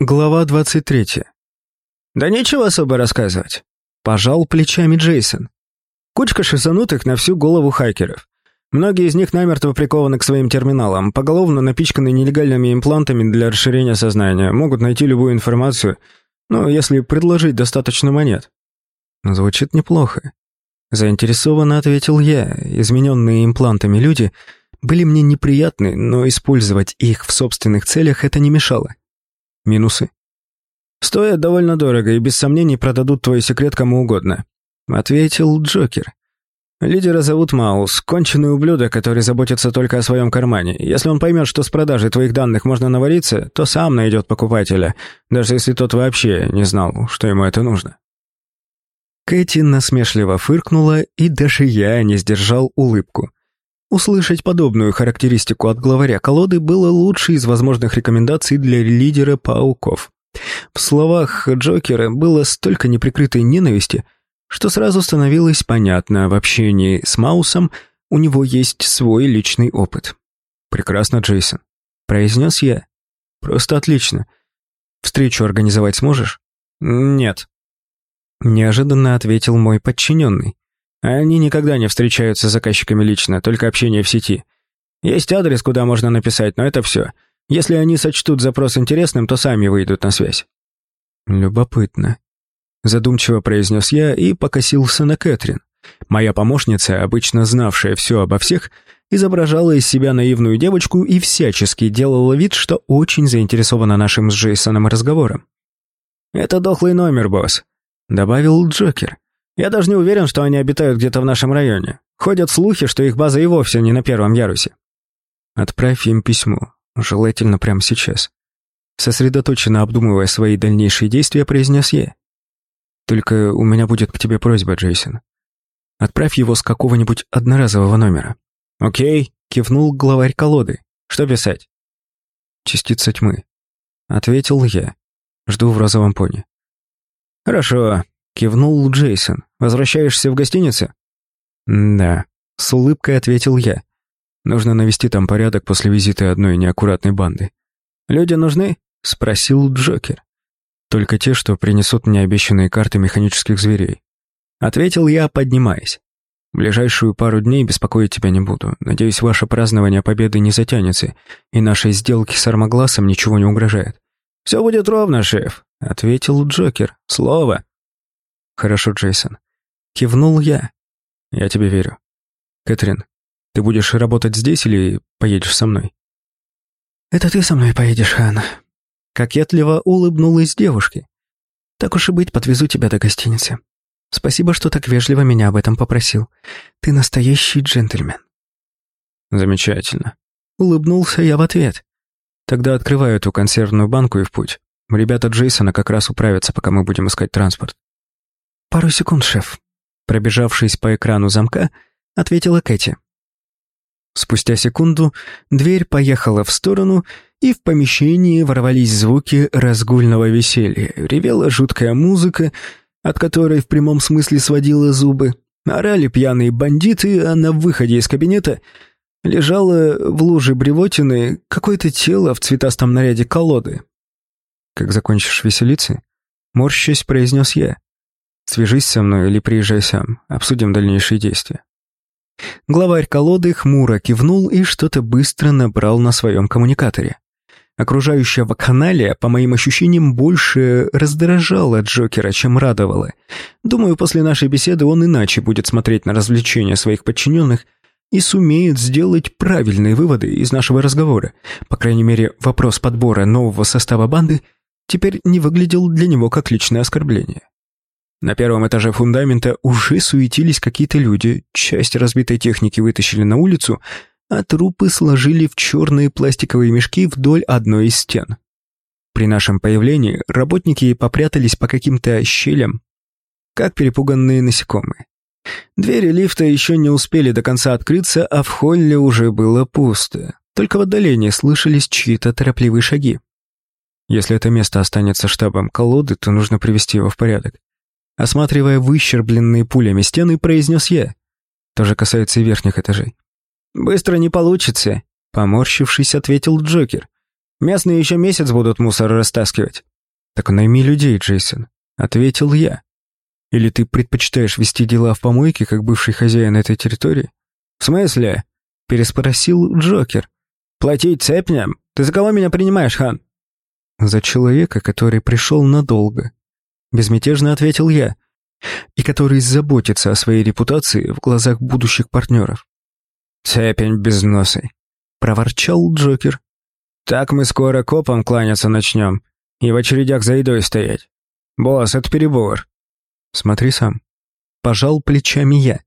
Глава 23. «Да нечего особо рассказывать», — пожал плечами Джейсон. «Кучка шизанутых на всю голову хакеров. Многие из них намертво прикованы к своим терминалам, поголовно напичканы нелегальными имплантами для расширения сознания, могут найти любую информацию, ну, если предложить достаточно монет». Звучит неплохо. Заинтересованно ответил я. Измененные имплантами люди были мне неприятны, но использовать их в собственных целях это не мешало. Минусы? Стоят довольно дорого и без сомнений продадут твой секрет кому угодно. Ответил Джокер. Лидера зовут Маус, конченый ублюдок, который заботится только о своем кармане. Если он поймет, что с продажей твоих данных можно навариться, то сам найдет покупателя, даже если тот вообще не знал, что ему это нужно. Кэти насмешливо фыркнула, и даже я не сдержал улыбку. Услышать подобную характеристику от главаря колоды было лучшей из возможных рекомендаций для лидера пауков. В словах Джокера было столько неприкрытой ненависти, что сразу становилось понятно, в общении с Маусом у него есть свой личный опыт. «Прекрасно, Джейсон», — произнес я. «Просто отлично. Встречу организовать сможешь?» «Нет», — неожиданно ответил мой подчиненный. Они никогда не встречаются с заказчиками лично, только общение в сети. Есть адрес, куда можно написать, но это все. Если они сочтут запрос интересным, то сами выйдут на связь». «Любопытно», — задумчиво произнес я и покосился на Кэтрин. Моя помощница, обычно знавшая все обо всех, изображала из себя наивную девочку и всячески делала вид, что очень заинтересована нашим с Джейсоном разговором. «Это дохлый номер, босс», — добавил Джокер. Я даже не уверен, что они обитают где-то в нашем районе. Ходят слухи, что их база и вовсе не на первом ярусе. Отправь им письмо, желательно прямо сейчас. Сосредоточенно обдумывая свои дальнейшие действия, произнес я. Только у меня будет к тебе просьба, Джейсон. Отправь его с какого-нибудь одноразового номера. Окей, кивнул главарь колоды. Что писать? Частица тьмы. Ответил я. Жду в розовом пони. Хорошо, Кивнул Джейсон. «Возвращаешься в гостиницу?» «Да», — с улыбкой ответил я. «Нужно навести там порядок после визита одной неаккуратной банды». «Люди нужны?» — спросил Джокер. «Только те, что принесут мне обещанные карты механических зверей». Ответил я, поднимаясь. «Ближайшую пару дней беспокоить тебя не буду. Надеюсь, ваше празднование победы не затянется, и нашей сделке с Армагласом ничего не угрожает». «Все будет ровно, шеф», — ответил Джокер. «Слово». «Хорошо, Джейсон». Кивнул я. «Я тебе верю. Кэтрин, ты будешь работать здесь или поедешь со мной?» «Это ты со мной поедешь, Ханна». Кокетливо улыбнулась девушке. «Так уж и быть, подвезу тебя до гостиницы. Спасибо, что так вежливо меня об этом попросил. Ты настоящий джентльмен». «Замечательно». Улыбнулся я в ответ. «Тогда открываю эту консервную банку и в путь. Ребята Джейсона как раз управятся, пока мы будем искать транспорт». «Пару секунд, шеф», — пробежавшись по экрану замка, ответила Кэти. Спустя секунду дверь поехала в сторону, и в помещении ворвались звуки разгульного веселья. Ревела жуткая музыка, от которой в прямом смысле сводила зубы. Орали пьяные бандиты, а на выходе из кабинета лежало в луже бревотины какое-то тело в цветастом наряде колоды. «Как закончишь веселиться?» — морщась произнес я. Свяжись со мной или приезжай сам, обсудим дальнейшие действия». Главарь колоды хмуро кивнул и что-то быстро набрал на своем коммуникаторе. Окружающая вакханалия, по моим ощущениям, больше раздражала Джокера, чем радовала. Думаю, после нашей беседы он иначе будет смотреть на развлечения своих подчиненных и сумеет сделать правильные выводы из нашего разговора. По крайней мере, вопрос подбора нового состава банды теперь не выглядел для него как личное оскорбление. На первом этаже фундамента уже суетились какие-то люди, часть разбитой техники вытащили на улицу, а трупы сложили в черные пластиковые мешки вдоль одной из стен. При нашем появлении работники попрятались по каким-то щелям, как перепуганные насекомые. Двери лифта еще не успели до конца открыться, а в холле уже было пусто. Только в отдалении слышались чьи-то торопливые шаги. Если это место останется штабом колоды, то нужно привести его в порядок. Осматривая выщербленные пулями стены, произнес я. То же касается и верхних этажей. «Быстро не получится», — поморщившись, ответил Джокер. Местные еще месяц будут мусор растаскивать». «Так найми людей, Джейсон», — ответил я. «Или ты предпочитаешь вести дела в помойке, как бывший хозяин этой территории?» «В смысле?» — переспросил Джокер. «Платить цепням? Ты за кого меня принимаешь, хан?» «За человека, который пришел надолго», — безмятежно ответил я, «и который заботится о своей репутации в глазах будущих партнеров». «Цепень безносый», — проворчал Джокер. «Так мы скоро копам кланяться начнем и в очередях за едой стоять. Босс, это перебор». «Смотри сам». Пожал плечами я.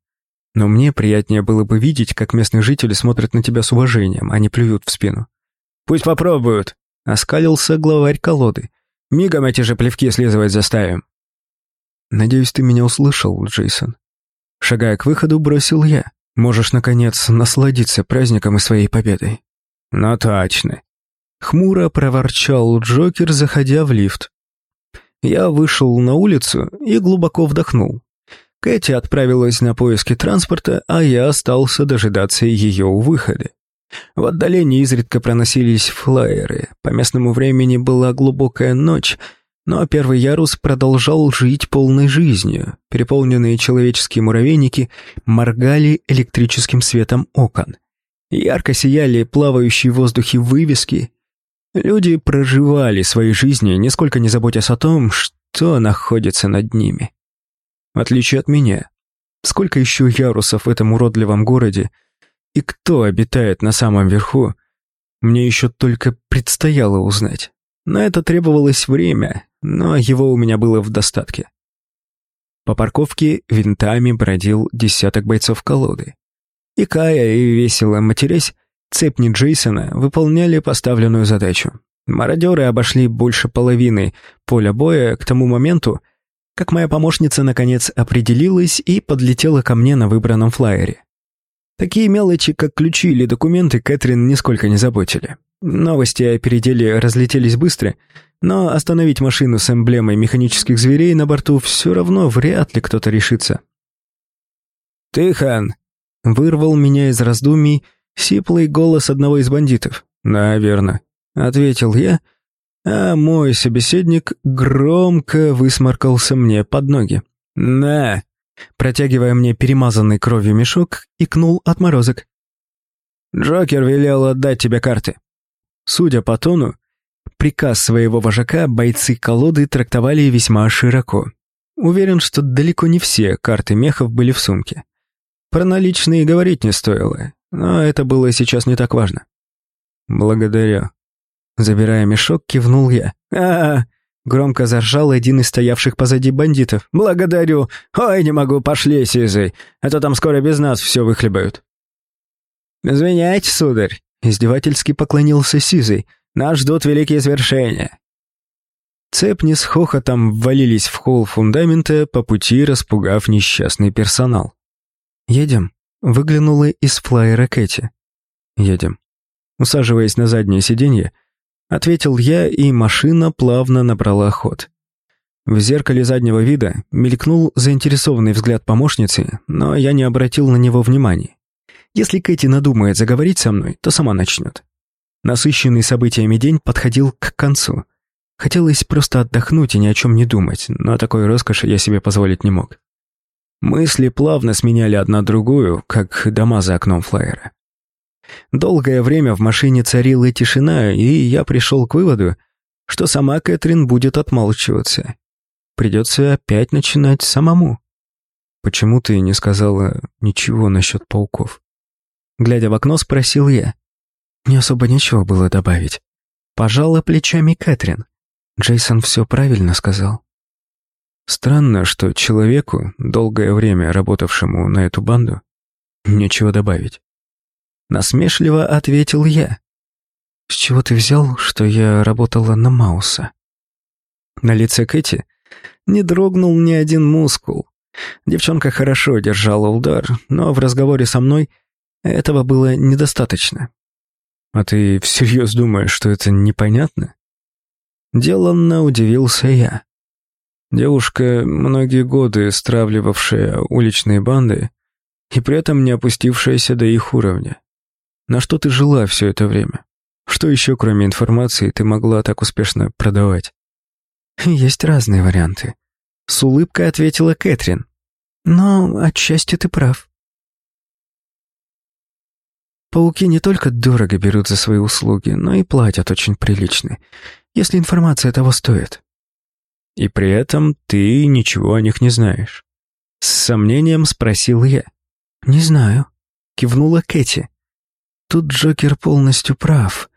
Но мне приятнее было бы видеть, как местные жители смотрят на тебя с уважением, а не плюют в спину. «Пусть попробуют», — оскалился главарь колоды. «Мигом эти же плевки слизывать заставим». «Надеюсь, ты меня услышал, Джейсон». Шагая к выходу, бросил я. «Можешь, наконец, насладиться праздником и своей победой». «Ну точно». Хмуро проворчал Джокер, заходя в лифт. Я вышел на улицу и глубоко вдохнул. Кэти отправилась на поиски транспорта, а я остался дожидаться ее у выхода. В отдалении изредка проносились флайеры. По местному времени была глубокая ночь, но первый ярус продолжал жить полной жизнью. Переполненные человеческие муравейники моргали электрическим светом окон. Ярко сияли плавающие в воздухе вывески. Люди проживали свои жизни, нисколько не заботясь о том, что находится над ними. В отличие от меня. Сколько еще ярусов в этом уродливом городе, и кто обитает на самом верху, мне еще только предстояло узнать. На это требовалось время, но его у меня было в достатке. По парковке винтами бродил десяток бойцов колоды. И Кая, и весело матерясь, цепни Джейсона выполняли поставленную задачу. Мародеры обошли больше половины поля боя к тому моменту, как моя помощница наконец определилась и подлетела ко мне на выбранном флайере. Такие мелочи, как ключи или документы, Кэтрин нисколько не заботили. Новости о переделе разлетелись быстро, но остановить машину с эмблемой механических зверей на борту все равно вряд ли кто-то решится. «Ты, Хан!» — вырвал меня из раздумий сиплый голос одного из бандитов. «Наверно», — ответил я, а мой собеседник громко высморкался мне под ноги. «На!» Протягивая мне перемазанный кровью мешок, икнул отморозок. «Джокер велел отдать тебе карты». Судя по тону, приказ своего вожака бойцы колоды трактовали весьма широко. Уверен, что далеко не все карты мехов были в сумке. Про наличные говорить не стоило, но это было сейчас не так важно. «Благодарю», Забирая мешок, кивнул я. а, -а, -а Громко заржал один из стоявших позади бандитов. «Благодарю! Ой, не могу, пошли, сизый, а то там скоро без нас все выхлебают». «Извиняйте, сударь», — издевательски поклонился сизый. «Нас ждут великие свершения». Цепни с хохотом ввалились в холл фундамента, по пути распугав несчастный персонал. «Едем», — выглянула из флайера Кэти. «Едем». Усаживаясь на заднее сиденье, Ответил я, и машина плавно набрала ход. В зеркале заднего вида мелькнул заинтересованный взгляд помощницы, но я не обратил на него внимания. Если Кэти надумает заговорить со мной, то сама начнет. Насыщенный событиями день подходил к концу. Хотелось просто отдохнуть и ни о чем не думать, но такой роскоши я себе позволить не мог. Мысли плавно сменяли одна другую, как дома за окном флайера. Долгое время в машине царила тишина, и я пришел к выводу, что сама Кэтрин будет отмалчиваться. Придется опять начинать самому. «Почему ты не сказала ничего насчет пауков?» Глядя в окно, спросил я. Не особо ничего было добавить. Пожала плечами Кэтрин. Джейсон все правильно сказал. Странно, что человеку, долгое время работавшему на эту банду, нечего добавить. Насмешливо ответил я. «С чего ты взял, что я работала на Мауса?» На лице Кэти не дрогнул ни один мускул. Девчонка хорошо держала удар, но в разговоре со мной этого было недостаточно. «А ты всерьез думаешь, что это непонятно?» Деланно удивился я. Девушка, многие годы стравливавшая уличные банды и при этом не опустившаяся до их уровня. На что ты жила все это время? Что еще, кроме информации, ты могла так успешно продавать? Есть разные варианты. С улыбкой ответила Кэтрин. Но отчасти ты прав. Пауки не только дорого берут за свои услуги, но и платят очень прилично, если информация того стоит. И при этом ты ничего о них не знаешь. С сомнением спросил я. «Не знаю», — кивнула Кэти. «Тут Джокер полностью прав.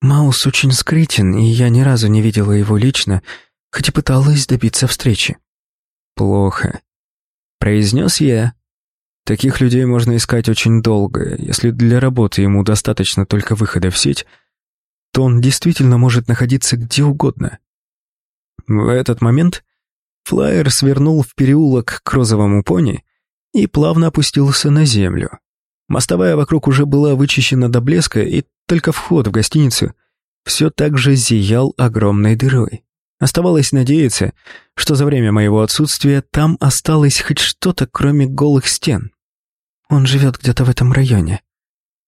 Маус очень скрытен, и я ни разу не видела его лично, хоть и пыталась добиться встречи». «Плохо», — произнес я. «Таких людей можно искать очень долго. Если для работы ему достаточно только выхода в сеть, то он действительно может находиться где угодно». В этот момент флайер свернул в переулок к розовому пони и плавно опустился на землю. Мостовая вокруг уже была вычищена до блеска, и только вход в гостиницу все так же зиял огромной дырой. Оставалось надеяться, что за время моего отсутствия там осталось хоть что-то, кроме голых стен. Он живет где-то в этом районе.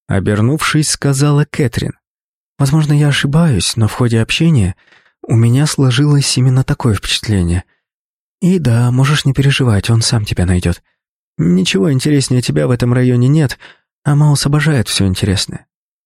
Обернувшись, сказала Кэтрин. Возможно, я ошибаюсь, но в ходе общения у меня сложилось именно такое впечатление. И да, можешь не переживать, он сам тебя найдет. Ничего интереснее тебя в этом районе нет, а Маус обожает все интересное.